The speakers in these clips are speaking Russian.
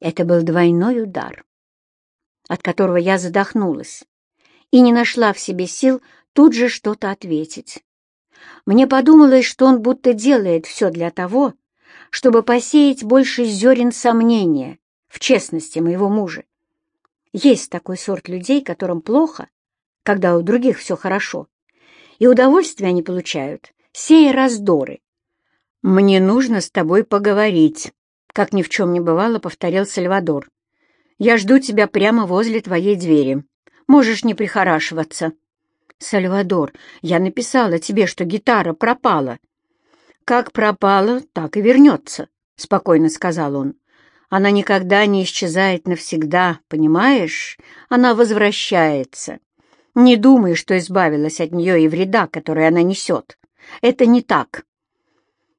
Это был двойной удар, от которого я задохнулась и не нашла в себе сил тут же что-то ответить. Мне подумалось, что он будто делает все для того, чтобы посеять больше зерен сомнения в честности моего мужа. Есть такой сорт людей, которым плохо, когда у других все хорошо, и удовольствие они получают, сея раздоры. «Мне нужно с тобой поговорить», — как ни в чем не бывало, повторил Сальвадор. «Я жду тебя прямо возле твоей двери. Можешь не прихорашиваться». «Сальвадор, я написала тебе, что гитара пропала». «Как пропала, так и вернется», — спокойно сказал он. «Она никогда не исчезает навсегда, понимаешь? Она возвращается. Не думай, что избавилась от нее и вреда, который она несет. Это не так».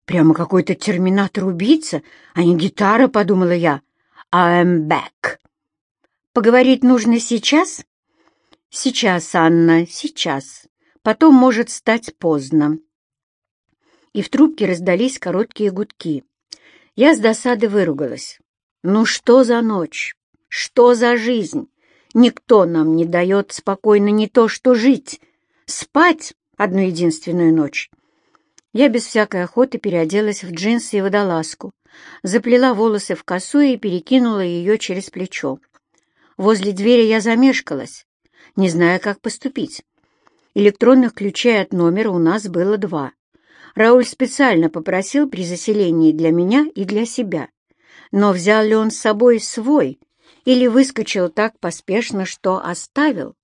«Прямо какой-то терминатор-убийца, а не гитара», — подумала я. «I'm back». «Поговорить нужно сейчас?» «Сейчас, Анна, сейчас. Потом может стать поздно» и в трубке раздались короткие гудки. Я с досады выругалась. «Ну что за ночь? Что за жизнь? Никто нам не дает спокойно не то что жить, спать одну единственную ночь». Я без всякой охоты переоделась в джинсы и водолазку, заплела волосы в косу и перекинула ее через плечо. Возле двери я замешкалась, не зная, как поступить. Электронных ключей от номера у нас было два. Рауль специально попросил при заселении для меня и для себя. Но взял ли он с собой свой или выскочил так поспешно, что оставил?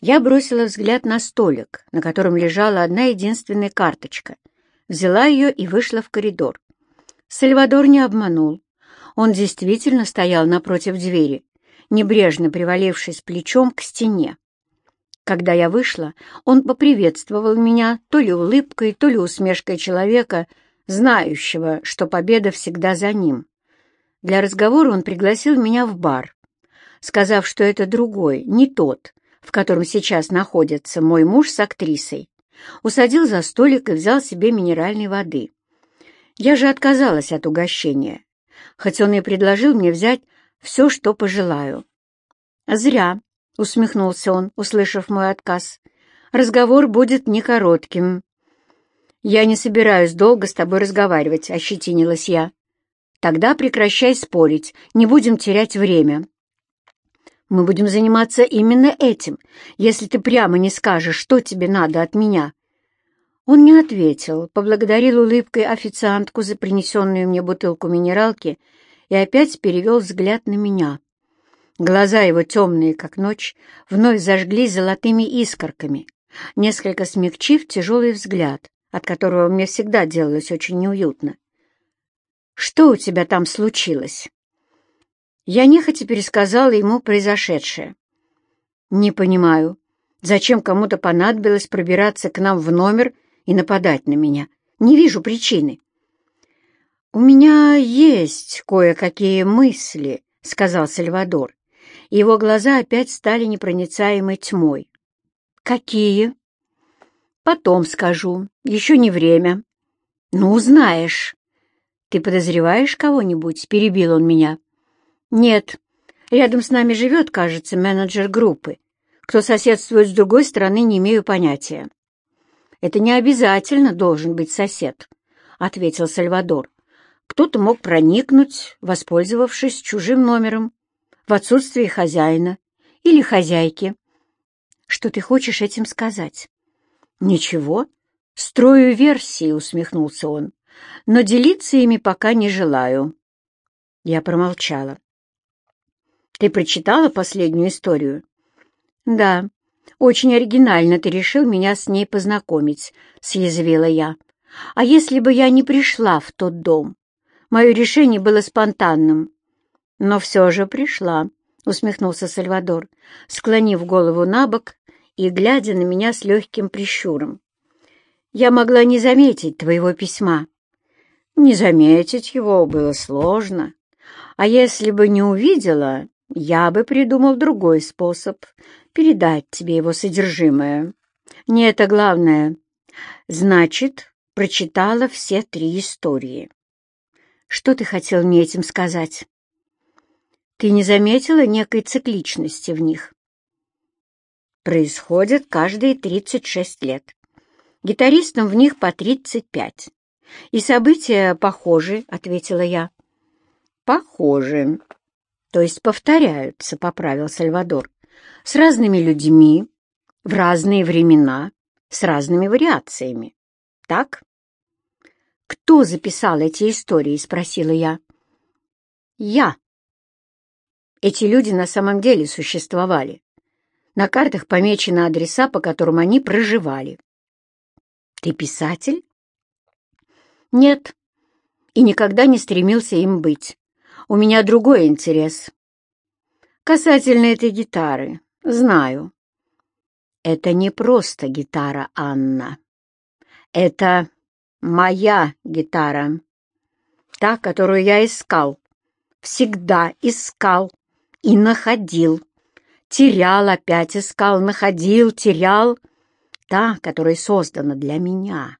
Я бросила взгляд на столик, на котором лежала одна единственная карточка. Взяла ее и вышла в коридор. Сальвадор не обманул. Он действительно стоял напротив двери, небрежно привалившись плечом к стене. Когда я вышла, он поприветствовал меня то ли улыбкой, то ли усмешкой человека, знающего, что победа всегда за ним. Для разговора он пригласил меня в бар, сказав, что это другой, не тот, в котором сейчас находится мой муж с актрисой. Усадил за столик и взял себе минеральной воды. Я же отказалась от угощения, хоть он и предложил мне взять все, что пожелаю. Зря. — усмехнулся он, услышав мой отказ. «Разговор будет не коротким». «Я не собираюсь долго с тобой разговаривать», — ощетинилась я. «Тогда прекращай спорить, не будем терять время». «Мы будем заниматься именно этим, если ты прямо не скажешь, что тебе надо от меня». Он не ответил, поблагодарил улыбкой официантку за принесенную мне бутылку минералки и опять перевел взгляд на меня. Глаза его, темные, как ночь, вновь зажглись золотыми искорками, несколько смягчив тяжелый взгляд, от которого мне всегда делалось очень неуютно. «Что у тебя там случилось?» Я нехотя пересказала ему произошедшее. «Не понимаю, зачем кому-то понадобилось пробираться к нам в номер и нападать на меня? Не вижу причины». «У меня есть кое-какие мысли», — сказал Сальвадор его глаза опять стали непроницаемой тьмой. «Какие?» «Потом скажу. Еще не время». «Ну, знаешь». «Ты подозреваешь кого-нибудь?» — перебил он меня. «Нет. Рядом с нами живет, кажется, менеджер группы. Кто соседствует с другой стороны, не имею понятия». «Это не обязательно должен быть сосед», — ответил Сальвадор. «Кто-то мог проникнуть, воспользовавшись чужим номером в отсутствие хозяина или хозяйки. Что ты хочешь этим сказать? Ничего. Строю версии, усмехнулся он, но делиться ими пока не желаю. Я промолчала. Ты прочитала последнюю историю? Да. Очень оригинально ты решил меня с ней познакомить, съязвила я. А если бы я не пришла в тот дом? Мое решение было спонтанным. «Но все же пришла», — усмехнулся Сальвадор, склонив голову на бок и глядя на меня с легким прищуром. «Я могла не заметить твоего письма». «Не заметить его было сложно. А если бы не увидела, я бы придумал другой способ передать тебе его содержимое. Не это главное. Значит, прочитала все три истории. Что ты хотел мне этим сказать?» Ты не заметила некой цикличности в них? Происходят каждые 36 лет. Гитаристам в них по 35. И события похожи, — ответила я. Похожи. То есть повторяются, — поправил Сальвадор. С разными людьми, в разные времена, с разными вариациями. Так? «Кто записал эти истории?» — спросила я. «Я». Эти люди на самом деле существовали. На картах помечены адреса, по которым они проживали. «Ты писатель?» «Нет, и никогда не стремился им быть. У меня другой интерес. Касательно этой гитары, знаю. Это не просто гитара, Анна. Это моя гитара. Та, которую я искал. Всегда искал и находил. Терял, опять искал, находил, терял. Та, которая создана для меня.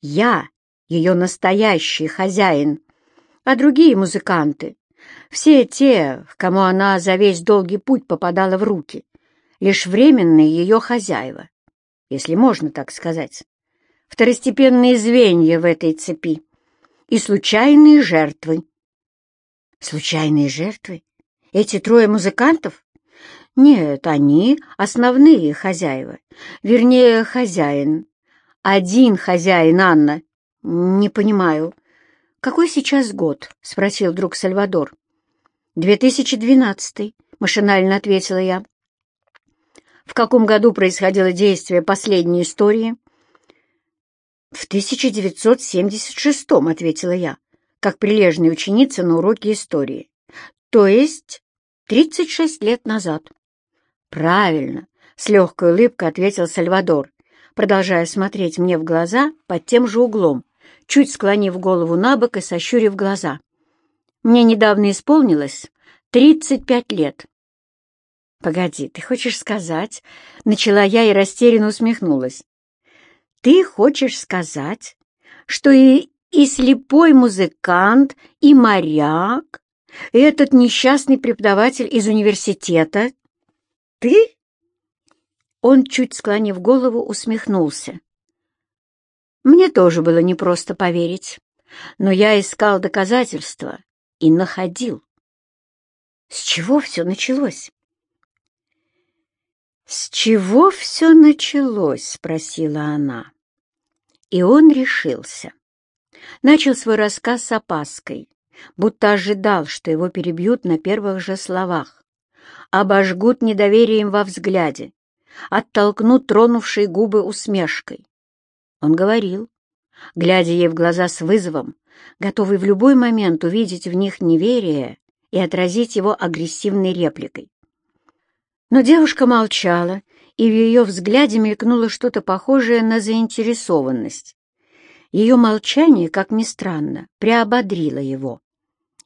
Я ее настоящий хозяин. А другие музыканты, все те, кому она за весь долгий путь попадала в руки, лишь временные ее хозяева, если можно так сказать второстепенные звенья в этой цепи и случайные жертвы. Случайные жертвы? Эти трое музыкантов? Нет, они основные хозяева. Вернее, хозяин. Один хозяин, Анна. Не понимаю. Какой сейчас год? Спросил друг Сальвадор. Две тысячи двенадцатый, машинально ответила я. В каком году происходило действие последней истории? «В 1976-м», — ответила я, как прилежная ученица на уроке истории. «То есть 36 лет назад». «Правильно», — с легкой улыбкой ответил Сальвадор, продолжая смотреть мне в глаза под тем же углом, чуть склонив голову на бок и сощурив глаза. «Мне недавно исполнилось 35 лет». «Погоди, ты хочешь сказать?» — начала я и растерянно усмехнулась. Ты хочешь сказать, что и, и слепой музыкант, и моряк, и этот несчастный преподаватель из университета — ты? Он, чуть склонив голову, усмехнулся. Мне тоже было непросто поверить, но я искал доказательства и находил. С чего все началось? «С чего все началось?» — спросила она. И он решился. Начал свой рассказ с опаской, будто ожидал, что его перебьют на первых же словах, обожгут недоверием во взгляде, оттолкнут тронувшие губы усмешкой. Он говорил, глядя ей в глаза с вызовом, готовый в любой момент увидеть в них неверие и отразить его агрессивной репликой. Но девушка молчала, и в ее взгляде мелькнуло что-то похожее на заинтересованность. Ее молчание, как ни странно, приободрило его.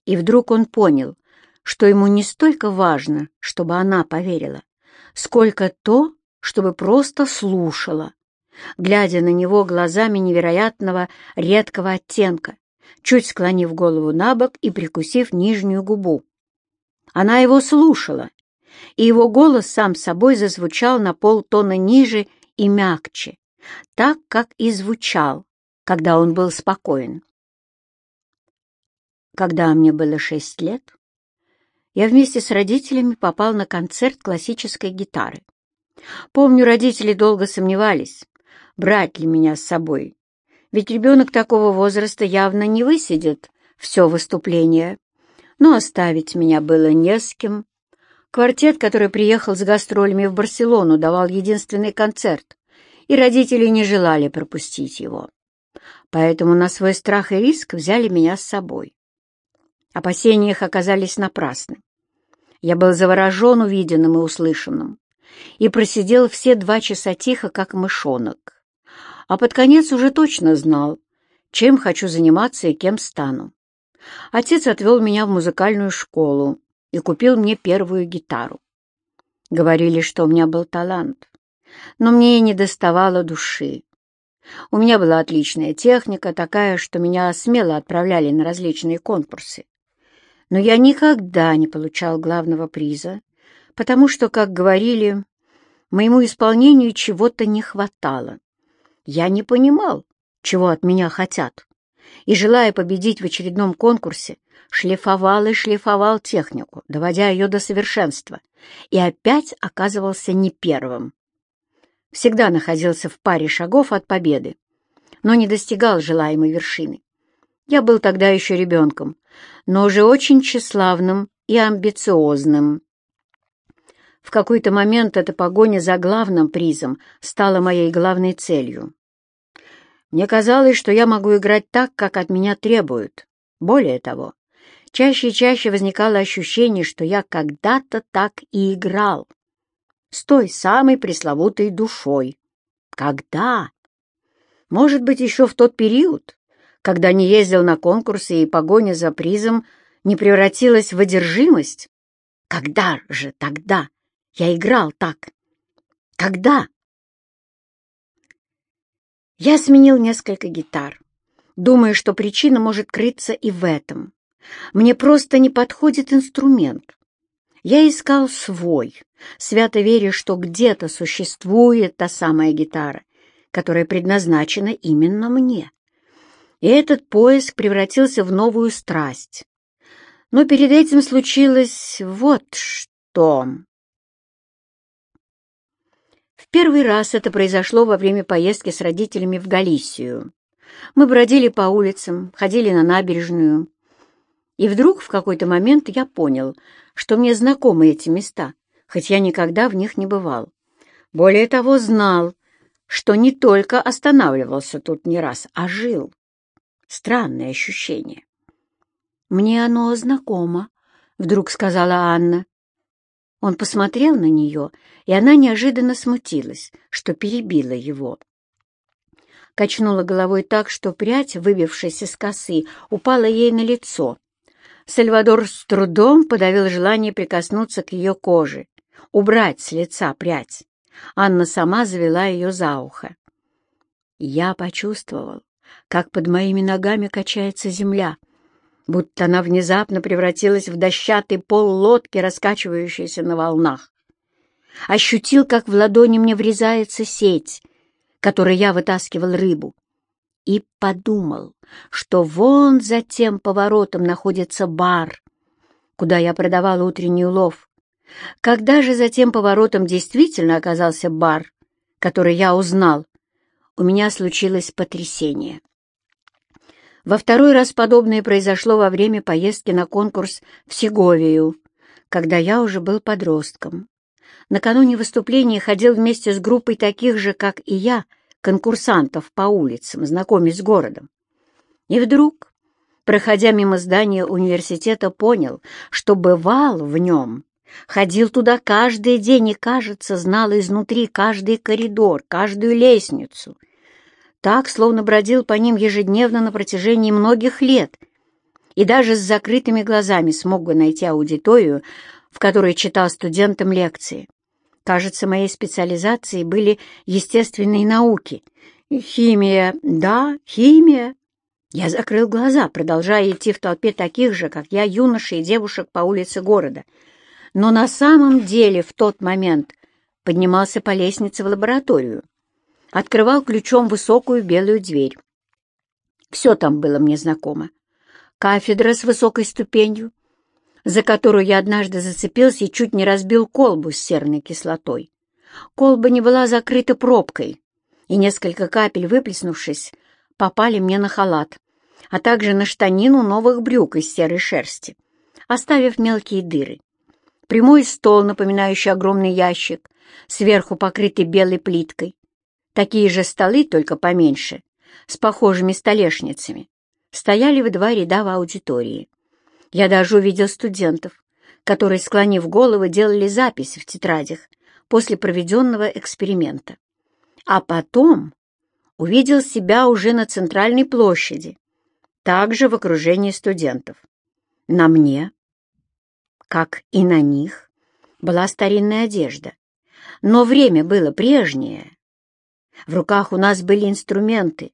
И вдруг он понял, что ему не столько важно, чтобы она поверила, сколько то, чтобы просто слушала, глядя на него глазами невероятного редкого оттенка, чуть склонив голову на бок и прикусив нижнюю губу. Она его слушала, и его голос сам собой зазвучал на полтона ниже и мягче, так, как и звучал, когда он был спокоен. Когда мне было шесть лет, я вместе с родителями попал на концерт классической гитары. Помню, родители долго сомневались, брать ли меня с собой, ведь ребенок такого возраста явно не высидит все выступление, но оставить меня было не с кем, Квартет, который приехал с гастролями в Барселону, давал единственный концерт, и родители не желали пропустить его. Поэтому на свой страх и риск взяли меня с собой. Опасения их оказались напрасны. Я был заворожен увиденным и услышанным и просидел все два часа тихо, как мышонок. А под конец уже точно знал, чем хочу заниматься и кем стану. Отец отвел меня в музыкальную школу, и купил мне первую гитару. Говорили, что у меня был талант, но мне и не доставало души. У меня была отличная техника, такая, что меня смело отправляли на различные конкурсы. Но я никогда не получал главного приза, потому что, как говорили, моему исполнению чего-то не хватало. Я не понимал, чего от меня хотят, и, желая победить в очередном конкурсе, шлифовал и шлифовал технику, доводя ее до совершенства, и опять оказывался не первым. Всегда находился в паре шагов от победы, но не достигал желаемой вершины. Я был тогда еще ребенком, но уже очень тщеславным и амбициозным. В какой-то момент эта погоня за главным призом стала моей главной целью. Мне казалось, что я могу играть так, как от меня требуют. Более того, чаще и чаще возникало ощущение, что я когда-то так и играл. С той самой пресловутой душой. Когда? Может быть, еще в тот период, когда не ездил на конкурсы и погоня за призом не превратилась в одержимость? Когда же тогда я играл так? Когда? Я сменил несколько гитар, думая, что причина может крыться и в этом. Мне просто не подходит инструмент. Я искал свой, свято веря, что где-то существует та самая гитара, которая предназначена именно мне. И этот поиск превратился в новую страсть. Но перед этим случилось вот что. Первый раз это произошло во время поездки с родителями в Галисию. Мы бродили по улицам, ходили на набережную. И вдруг в какой-то момент я понял, что мне знакомы эти места, хоть я никогда в них не бывал. Более того, знал, что не только останавливался тут не раз, а жил. Странное ощущение. «Мне оно знакомо», — вдруг сказала Анна. Он посмотрел на нее, и она неожиданно смутилась, что перебила его. Качнула головой так, что прядь, выбившись из косы, упала ей на лицо. Сальвадор с трудом подавил желание прикоснуться к ее коже, убрать с лица прядь. Анна сама завела ее за ухо. Я почувствовал, как под моими ногами качается земля, будто она внезапно превратилась в дощатый пол лодки, раскачивающейся на волнах. Ощутил, как в ладони мне врезается сеть, которой я вытаскивал рыбу, и подумал, что вон за тем поворотом находится бар, куда я продавал утренний улов, когда же за тем поворотом действительно оказался бар, который я узнал, у меня случилось потрясение. Во второй раз подобное произошло во время поездки на конкурс в Сеговию, когда я уже был подростком. Накануне выступления ходил вместе с группой таких же, как и я, конкурсантов по улицам, знакомясь с городом. И вдруг, проходя мимо здания университета, понял, что бывал в нем Ходил туда каждый день и, кажется, знал изнутри каждый коридор, каждую лестницу. Так, словно бродил по ним ежедневно на протяжении многих лет. И даже с закрытыми глазами смог бы найти аудиторию, в которой читал студентам лекции. Кажется, моей специализацией были естественные науки. Химия, да, химия. Я закрыл глаза, продолжая идти в толпе таких же, как я, юношей и девушек по улице города — но на самом деле в тот момент поднимался по лестнице в лабораторию, открывал ключом высокую белую дверь. Все там было мне знакомо. Кафедра с высокой ступенью, за которую я однажды зацепился и чуть не разбил колбу с серной кислотой. Колба не была закрыта пробкой, и несколько капель, выплеснувшись, попали мне на халат, а также на штанину новых брюк из серой шерсти, оставив мелкие дыры прямой стол, напоминающий огромный ящик, сверху покрытый белой плиткой. Такие же столы, только поменьше, с похожими столешницами, стояли в два ряда в аудитории. Я даже увидел студентов, которые, склонив головы, делали записи в тетрадях после проведенного эксперимента. А потом увидел себя уже на центральной площади, также в окружении студентов. На мне как и на них, была старинная одежда. Но время было прежнее. В руках у нас были инструменты,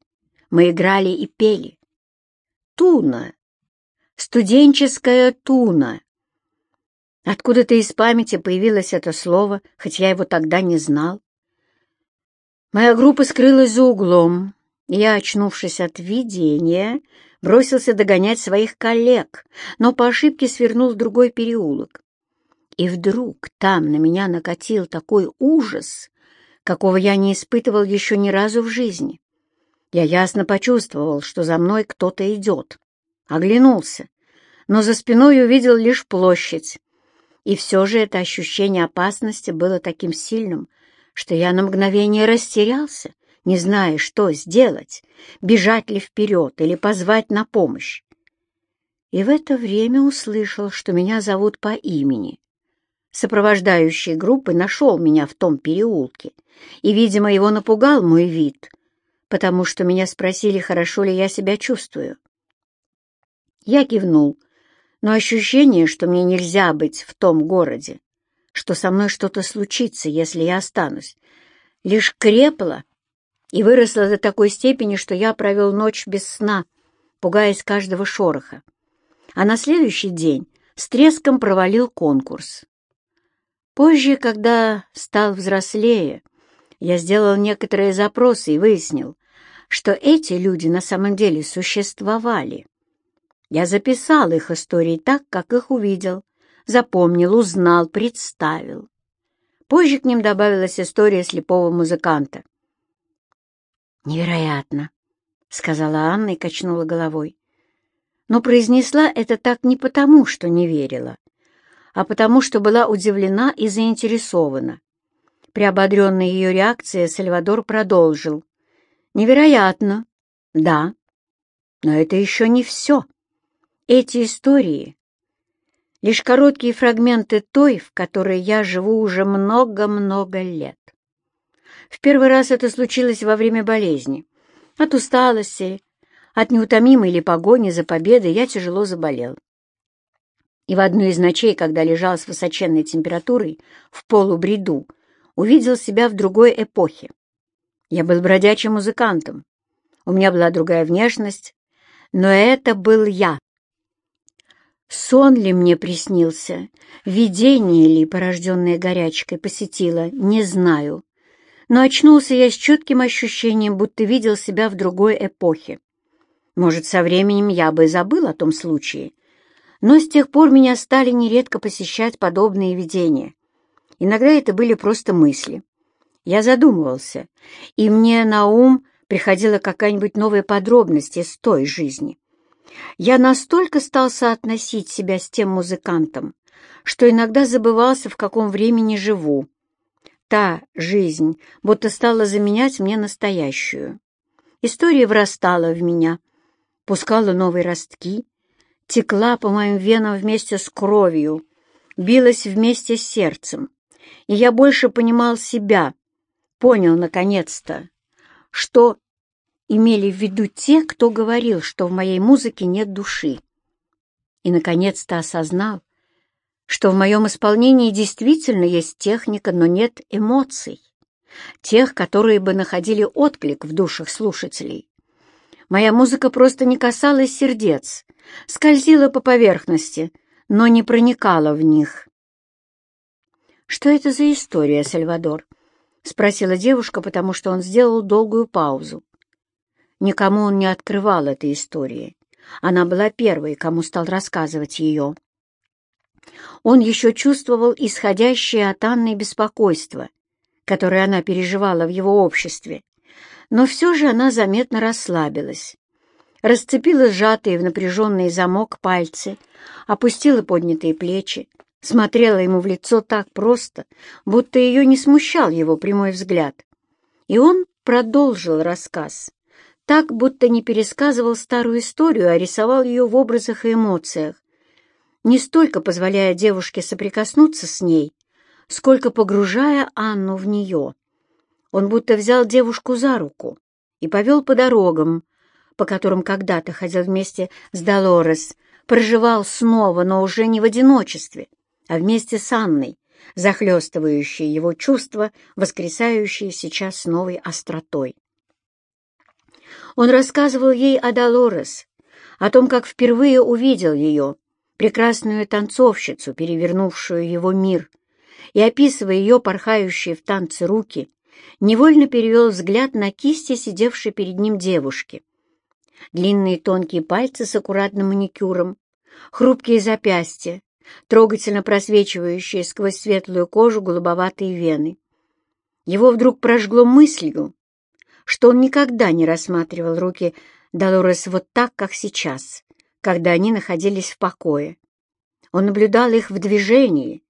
мы играли и пели. Туна, Студенческая туна. Откуда-то из памяти появилось это слово, хоть я его тогда не знал. Моя группа скрылась за углом, я, очнувшись от видения, бросился догонять своих коллег, но по ошибке свернул в другой переулок. И вдруг там на меня накатил такой ужас, какого я не испытывал еще ни разу в жизни. Я ясно почувствовал, что за мной кто-то идет. Оглянулся, но за спиной увидел лишь площадь. И все же это ощущение опасности было таким сильным, что я на мгновение растерялся, не зная, что сделать, бежать ли вперед или позвать на помощь. И в это время услышал, что меня зовут по имени. Сопровождающий группы нашел меня в том переулке, и, видимо, его напугал мой вид, потому что меня спросили, хорошо ли я себя чувствую. Я кивнул, но ощущение, что мне нельзя быть в том городе, что со мной что-то случится, если я останусь, лишь крепло и выросло до такой степени, что я провел ночь без сна, пугаясь каждого шороха. А на следующий день с треском провалил конкурс. Позже, когда стал взрослее, я сделал некоторые запросы и выяснил, что эти люди на самом деле существовали. Я записал их истории так, как их увидел, запомнил, узнал, представил. Позже к ним добавилась история слепого музыканта. «Невероятно!» — сказала Анна и качнула головой. Но произнесла это так не потому, что не верила, а потому что была удивлена и заинтересована. Приободренный ее реакцией, Сальвадор продолжил. «Невероятно, да, но это еще не все. Эти истории — лишь короткие фрагменты той, в которой я живу уже много-много лет. В первый раз это случилось во время болезни. От усталости, от неутомимой или погони за победой я тяжело заболел и в одну из ночей, когда лежал с высоченной температурой в полубреду, увидел себя в другой эпохе. Я был бродячим музыкантом, у меня была другая внешность, но это был я. Сон ли мне приснился, видение ли, порожденное горячкой, посетило, не знаю. Но очнулся я с чутким ощущением, будто видел себя в другой эпохе. Может, со временем я бы забыл о том случае, но с тех пор меня стали нередко посещать подобные видения. Иногда это были просто мысли. Я задумывался, и мне на ум приходила какая-нибудь новая подробность из той жизни. Я настолько стал соотносить себя с тем музыкантом, что иногда забывался, в каком времени живу. Та жизнь будто стала заменять мне настоящую. История врастала в меня, пускала новые ростки, текла по моим венам вместе с кровью, билась вместе с сердцем, и я больше понимал себя, понял наконец-то, что имели в виду те, кто говорил, что в моей музыке нет души. И, наконец-то, осознал, что в моем исполнении действительно есть техника, но нет эмоций, тех, которые бы находили отклик в душах слушателей. Моя музыка просто не касалась сердец, скользила по поверхности, но не проникала в них. «Что это за история, Сальвадор?» — спросила девушка, потому что он сделал долгую паузу. Никому он не открывал этой истории. Она была первой, кому стал рассказывать ее. Он еще чувствовал исходящее от Анны беспокойство, которое она переживала в его обществе, но все же она заметно расслабилась. Расцепила сжатые в напряженный замок пальцы, опустила поднятые плечи, смотрела ему в лицо так просто, будто ее не смущал его прямой взгляд. И он продолжил рассказ, так, будто не пересказывал старую историю, а рисовал ее в образах и эмоциях, не столько позволяя девушке соприкоснуться с ней, сколько погружая Анну в нее. Он будто взял девушку за руку и повел по дорогам, по которым когда-то ходил вместе с Долорес, проживал снова, но уже не в одиночестве, а вместе с Анной, захлестывающие его чувства, воскресающие сейчас с новой остротой. Он рассказывал ей о Долорес, о том, как впервые увидел ее, прекрасную танцовщицу, перевернувшую его мир, и, описывая ее порхающие в танце руки, невольно перевел взгляд на кисти, сидевшей перед ним девушки. Длинные тонкие пальцы с аккуратным маникюром, хрупкие запястья, трогательно просвечивающие сквозь светлую кожу голубоватые вены. Его вдруг прожгло мыслью, что он никогда не рассматривал руки Долорес вот так, как сейчас, когда они находились в покое. Он наблюдал их в движении.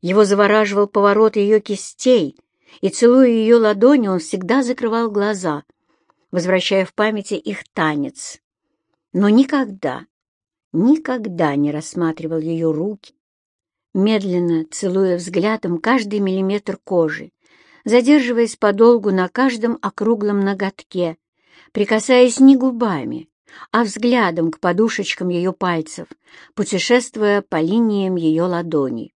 Его завораживал поворот ее кистей, и, целуя ее ладони, он всегда закрывал глаза, возвращая в памяти их танец. Но никогда, никогда не рассматривал ее руки, медленно целуя взглядом каждый миллиметр кожи, задерживаясь подолгу на каждом округлом ноготке, прикасаясь не губами, а взглядом к подушечкам ее пальцев, путешествуя по линиям ее ладоней.